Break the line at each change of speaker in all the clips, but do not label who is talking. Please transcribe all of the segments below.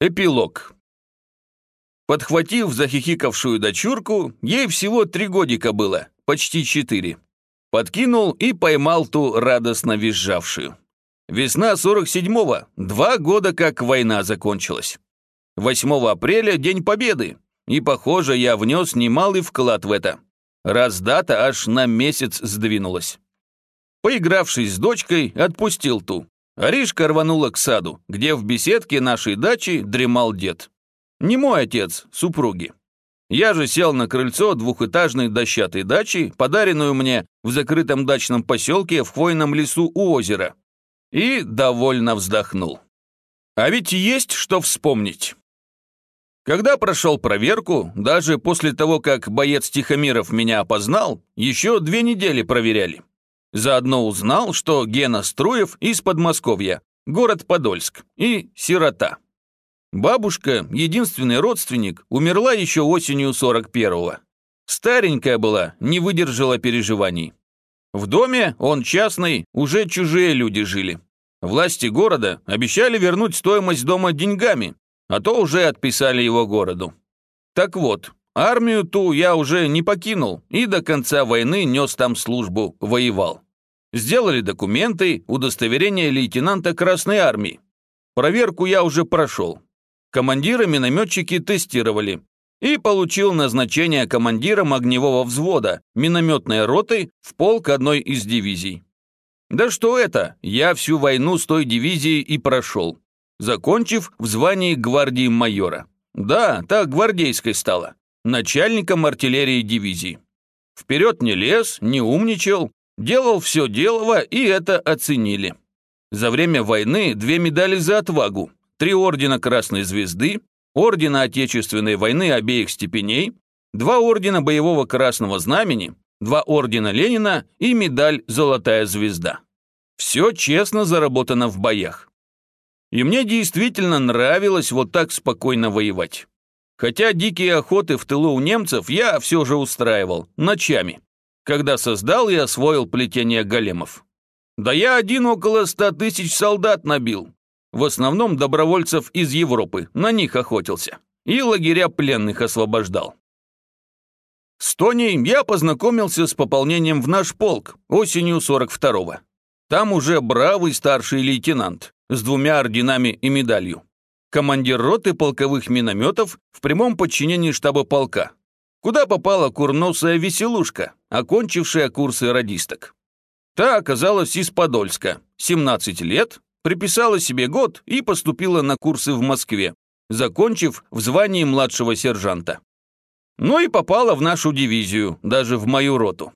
Эпилог. Подхватив захихикавшую дочурку, ей всего три годика было, почти четыре. Подкинул и поймал ту радостно визжавшую. Весна 47-го, два года как война закончилась. 8 апреля – День Победы, и, похоже, я внес немалый вклад в это. Раз дата аж на месяц сдвинулась. Поигравшись с дочкой, отпустил ту. Аришка рванула к саду, где в беседке нашей дачи дремал дед. Не мой отец, супруги. Я же сел на крыльцо двухэтажной дощатой дачи, подаренную мне в закрытом дачном поселке в хвойном лесу у озера, и довольно вздохнул. А ведь есть что вспомнить. Когда прошел проверку, даже после того, как боец Тихомиров меня опознал, еще две недели проверяли. Заодно узнал, что Гена Струев из Подмосковья, город Подольск, и сирота. Бабушка, единственный родственник, умерла еще осенью 41-го. Старенькая была, не выдержала переживаний. В доме, он частный, уже чужие люди жили. Власти города обещали вернуть стоимость дома деньгами, а то уже отписали его городу. Так вот, Армию ту я уже не покинул и до конца войны нес там службу, воевал. Сделали документы, удостоверение лейтенанта Красной Армии. Проверку я уже прошел. Командиры минометчики тестировали. И получил назначение командиром огневого взвода, минометной роты в полк одной из дивизий. Да что это, я всю войну с той дивизией и прошел, закончив в звании гвардии майора. Да, так гвардейской стала начальником артиллерии дивизии. Вперед не лез, не умничал, делал все делово, и это оценили. За время войны две медали за отвагу, три ордена Красной Звезды, ордена Отечественной войны обеих степеней, два ордена Боевого Красного Знамени, два ордена Ленина и медаль «Золотая звезда». Все честно заработано в боях. И мне действительно нравилось вот так спокойно воевать. Хотя дикие охоты в тылу у немцев я все же устраивал, ночами, когда создал и освоил плетение големов. Да я один около ста тысяч солдат набил. В основном добровольцев из Европы, на них охотился. И лагеря пленных освобождал. С Тоней я познакомился с пополнением в наш полк осенью 42-го. Там уже бравый старший лейтенант с двумя орденами и медалью командир роты полковых минометов в прямом подчинении штаба полка, куда попала курносая веселушка, окончившая курсы радисток. Та оказалась из Подольска, 17 лет, приписала себе год и поступила на курсы в Москве, закончив в звании младшего сержанта. Ну и попала в нашу дивизию, даже в мою роту.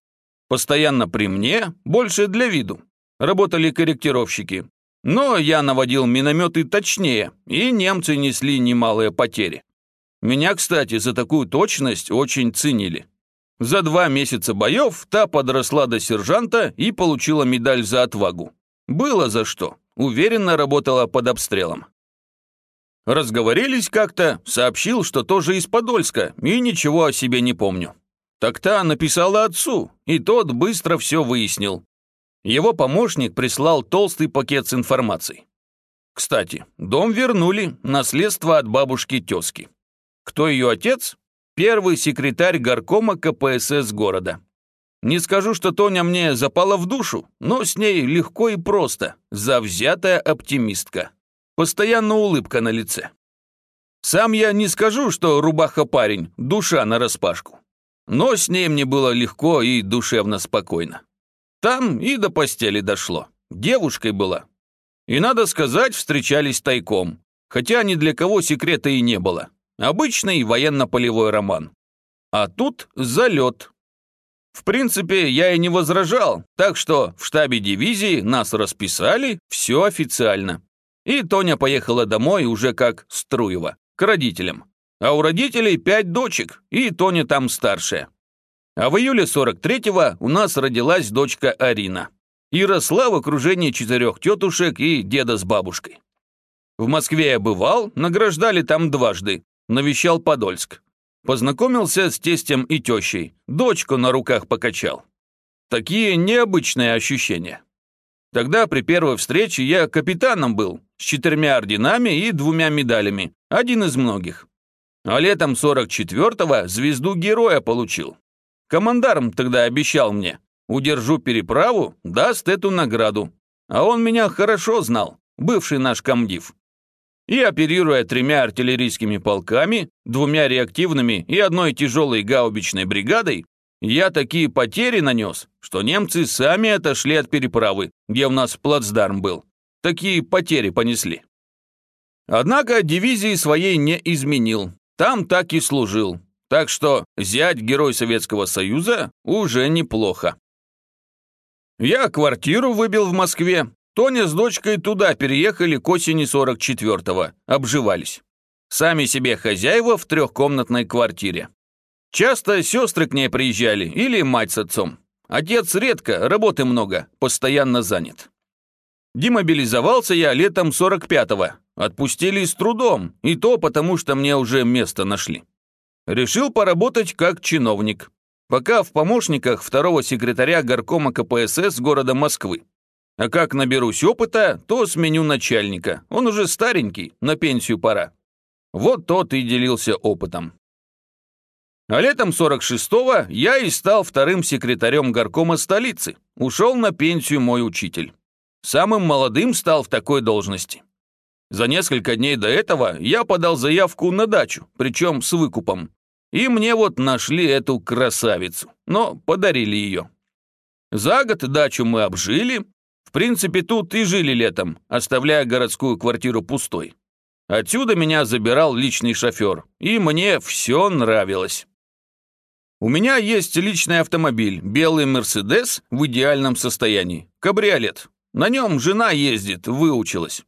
Постоянно при мне, больше для виду. Работали корректировщики, но я наводил минометы точнее, и немцы несли немалые потери. Меня, кстати, за такую точность очень ценили. За два месяца боев та подросла до сержанта и получила медаль за отвагу. Было за что. Уверенно работала под обстрелом. Разговорились как-то, сообщил, что тоже из Подольска, и ничего о себе не помню. Так та написала отцу, и тот быстро все выяснил. Его помощник прислал толстый пакет с информацией. Кстати, дом вернули, наследство от бабушки-тезки. Кто ее отец? Первый секретарь горкома КПСС города. Не скажу, что Тоня мне запала в душу, но с ней легко и просто, завзятая оптимистка. Постоянно улыбка на лице. Сам я не скажу, что рубаха-парень, душа нараспашку. Но с ней мне было легко и душевно спокойно. Там и до постели дошло. Девушкой была. И, надо сказать, встречались тайком. Хотя ни для кого секрета и не было. Обычный военно-полевой роман. А тут залет. В принципе, я и не возражал, так что в штабе дивизии нас расписали, все официально. И Тоня поехала домой уже как Струева, к родителям. А у родителей пять дочек, и Тоня там старшая. А в июле 43-го у нас родилась дочка Арина. И росла в окружении четырех тетушек и деда с бабушкой. В Москве я бывал, награждали там дважды, навещал Подольск. Познакомился с тестем и тещей, дочку на руках покачал. Такие необычные ощущения. Тогда при первой встрече я капитаном был, с четырьмя орденами и двумя медалями, один из многих. А летом 44-го звезду героя получил. Командарм тогда обещал мне, удержу переправу, даст эту награду. А он меня хорошо знал, бывший наш комдив. И оперируя тремя артиллерийскими полками, двумя реактивными и одной тяжелой гаубичной бригадой, я такие потери нанес, что немцы сами отошли от переправы, где у нас плацдарм был. Такие потери понесли. Однако дивизии своей не изменил. Там так и служил. Так что зять Герой Советского Союза уже неплохо. Я квартиру выбил в Москве. Тоня с дочкой туда переехали к осени 44-го, обживались. Сами себе хозяева в трехкомнатной квартире. Часто сестры к ней приезжали или мать с отцом. Отец редко, работы много, постоянно занят. Демобилизовался я летом 45-го. Отпустили с трудом, и то потому, что мне уже место нашли. Решил поработать как чиновник. Пока в помощниках второго секретаря горкома КПСС города Москвы. А как наберусь опыта, то сменю начальника. Он уже старенький, на пенсию пора. Вот тот и делился опытом. А летом 46-го я и стал вторым секретарем горкома столицы. Ушел на пенсию мой учитель. Самым молодым стал в такой должности. За несколько дней до этого я подал заявку на дачу, причем с выкупом. И мне вот нашли эту красавицу, но подарили ее. За год дачу мы обжили. В принципе, тут и жили летом, оставляя городскую квартиру пустой. Отсюда меня забирал личный шофер, и мне все нравилось. У меня есть личный автомобиль, белый «Мерседес» в идеальном состоянии, кабриолет. На нем жена ездит, выучилась.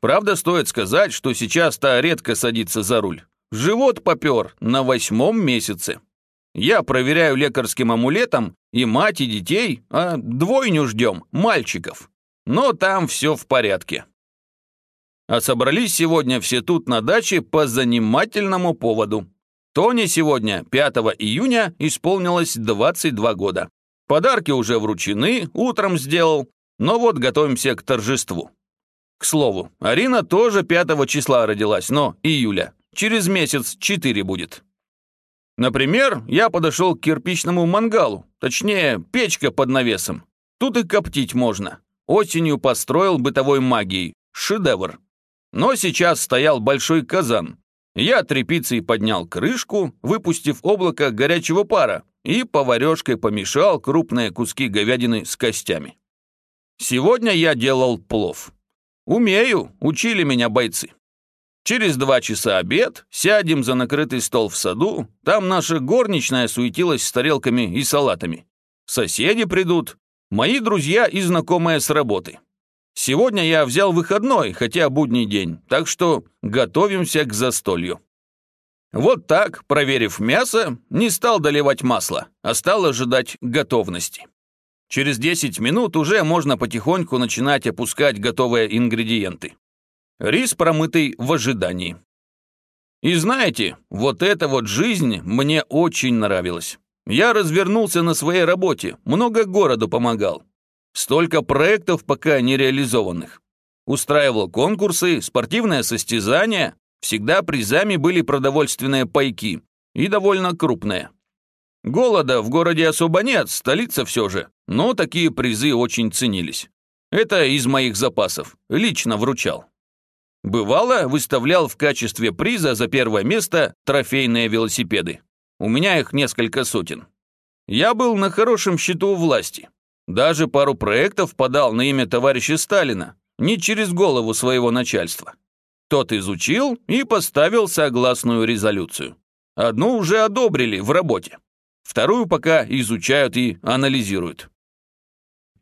Правда, стоит сказать, что сейчас та редко садится за руль. Живот попер на восьмом месяце. Я проверяю лекарским амулетом и мать, и детей, а двойню ждем, мальчиков. Но там все в порядке. А собрались сегодня все тут на даче по занимательному поводу. Тоне сегодня, 5 июня, исполнилось 22 года. Подарки уже вручены, утром сделал, но вот готовимся к торжеству. К слову, Арина тоже 5 числа родилась, но июля. Через месяц 4 будет. Например, я подошел к кирпичному мангалу, точнее, печка под навесом. Тут и коптить можно. Осенью построил бытовой магией. Шедевр. Но сейчас стоял большой казан. Я тряпицей поднял крышку, выпустив облако горячего пара, и поварешкой помешал крупные куски говядины с костями. Сегодня я делал плов. Умею, учили меня бойцы. Через два часа обед, сядем за накрытый стол в саду, там наша горничная суетилась с тарелками и салатами. Соседи придут, мои друзья и знакомые с работы. Сегодня я взял выходной, хотя будний день, так что готовимся к застолью. Вот так, проверив мясо, не стал доливать масло, а стал ожидать готовности. Через 10 минут уже можно потихоньку начинать опускать готовые ингредиенты. Рис промытый в ожидании. И знаете, вот эта вот жизнь мне очень нравилась. Я развернулся на своей работе, много городу помогал. Столько проектов пока не реализованных. Устраивал конкурсы, спортивное состязания, всегда призами были продовольственные пайки, и довольно крупные. Голода в городе особо нет, столица все же, но такие призы очень ценились. Это из моих запасов, лично вручал. Бывало, выставлял в качестве приза за первое место трофейные велосипеды. У меня их несколько сотен. Я был на хорошем счету у власти. Даже пару проектов подал на имя товарища Сталина, не через голову своего начальства. Тот изучил и поставил согласную резолюцию. Одну уже одобрили в работе. Вторую пока изучают и анализируют.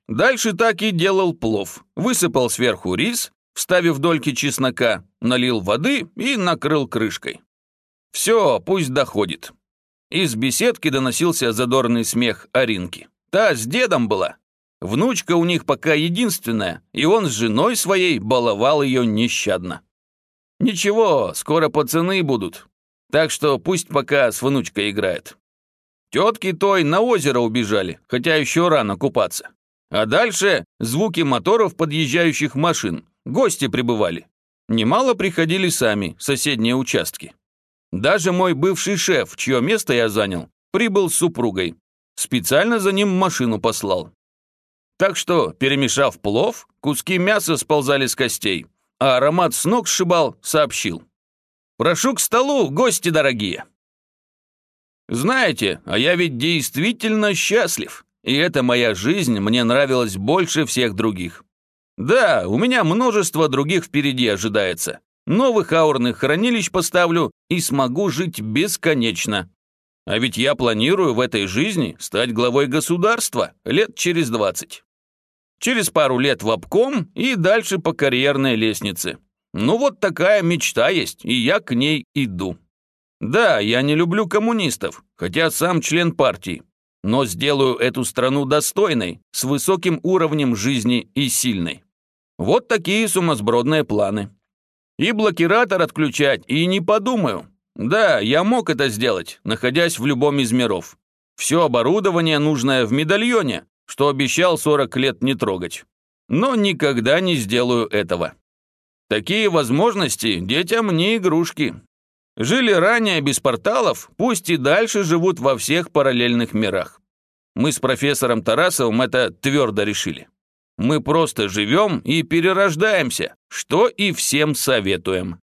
Дальше так и делал плов. Высыпал сверху рис, вставив дольки чеснока, налил воды и накрыл крышкой. Все, пусть доходит. Из беседки доносился задорный смех Аринки. Та с дедом была. Внучка у них пока единственная, и он с женой своей баловал ее нещадно. Ничего, скоро пацаны будут. Так что пусть пока с внучкой играет. Тетки той на озеро убежали, хотя еще рано купаться. А дальше звуки моторов подъезжающих машин. Гости прибывали. Немало приходили сами, соседние участки. Даже мой бывший шеф, чье место я занял, прибыл с супругой. Специально за ним машину послал. Так что, перемешав плов, куски мяса сползали с костей, а аромат с ног сшибал, сообщил. «Прошу к столу, гости дорогие!» Знаете, а я ведь действительно счастлив, и эта моя жизнь мне нравилась больше всех других. Да, у меня множество других впереди ожидается. Новых аурных хранилищ поставлю и смогу жить бесконечно. А ведь я планирую в этой жизни стать главой государства лет через 20. Через пару лет в обком и дальше по карьерной лестнице. Ну вот такая мечта есть, и я к ней иду. Да, я не люблю коммунистов, хотя сам член партии, но сделаю эту страну достойной, с высоким уровнем жизни и сильной. Вот такие сумасбродные планы. И блокиратор отключать, и не подумаю. Да, я мог это сделать, находясь в любом из миров. Все оборудование, нужное в медальоне, что обещал 40 лет не трогать. Но никогда не сделаю этого. Такие возможности детям не игрушки. Жили ранее без порталов, пусть и дальше живут во всех параллельных мирах. Мы с профессором Тарасовым это твердо решили. Мы просто живем и перерождаемся, что и всем советуем.